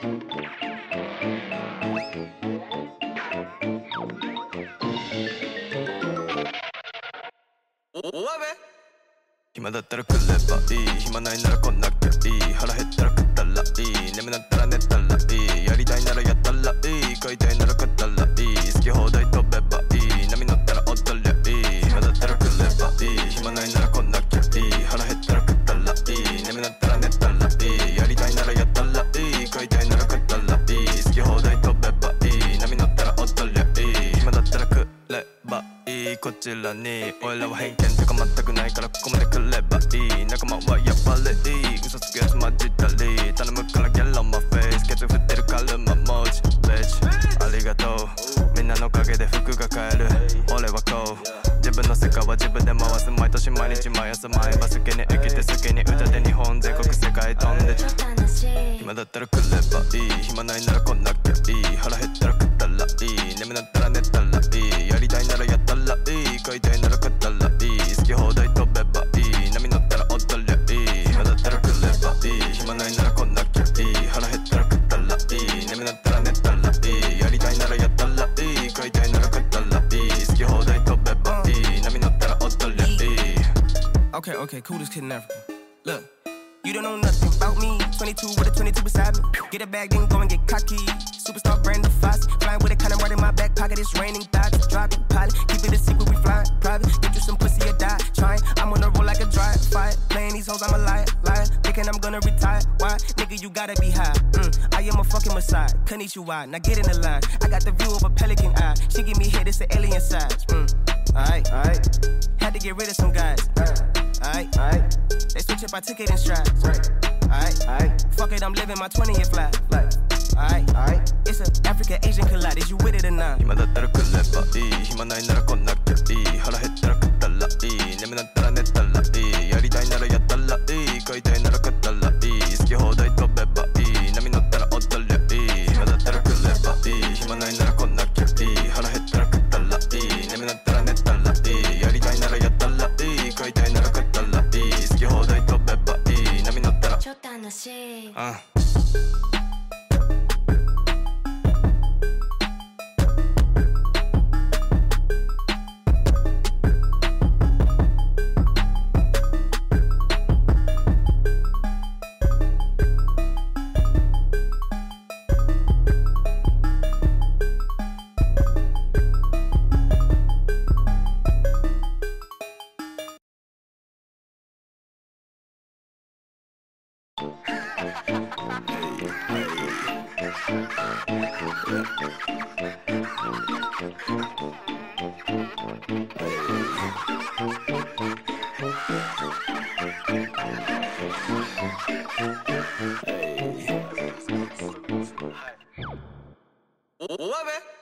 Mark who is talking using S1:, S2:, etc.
S1: 暇だったら来ればいい。暇ないなら来なくていい。腹減ったら食ったらいい。眠なったら寝たらいいこちらに俺らは偏見とか全くないからここまで来ればいい。仲間はやっぱりいい嘘つくやつ混じったり。頼むからギャラ on my face ケツ振ってるカルマ文字。Bitch ありがとう。みんなのおかげで服が買える。俺はこう。自分の世界は自分で回す。毎年毎日毎朝毎晩好きに生きて好きに歌で日本全国世界飛んで。暇だったら来ればいい。暇ないなら来なきゃいい。腹減ったら食ったらいい。眠なったら寝たらいい。やりたいならやったらいいたいなら買ったらいい好き放題飛べばいい波乗ったら踊りゃいい暇だったら来ればいい暇ないなら来なきゃいい腹減ったら食ったらいい眠なったら寝たらいいやりたいならやったらいい買いたいなら買ったらいい好き放題飛べばいい波乗ったら踊りゃいい
S2: Okay, okay, cool as kid in Africa. Look, you don't know nothing about me. 22 with a 22 beside me. Get a bag, then go and get cocky. to retire. Why? Nigga, you gotta be high. Mm, I am a fucking Messiah. Konnichiwa, now get in the line. I got the view of a pelican eye. She give me head, it's an alien size. Mm, alright, alright. Had to get rid of some guys. Alright, alright. They switch up, I took it in stride. Alright, alright. Fuck it, I'm living my 20th life. life. Alright, alright. It's an African Asian collide. Is you with it or not?
S1: 힘만 따라 끌래 이 힘만 나이 나라 건너게. 이 하라 했더라 이
S3: 내면 따라 내 Uh. Love
S1: it.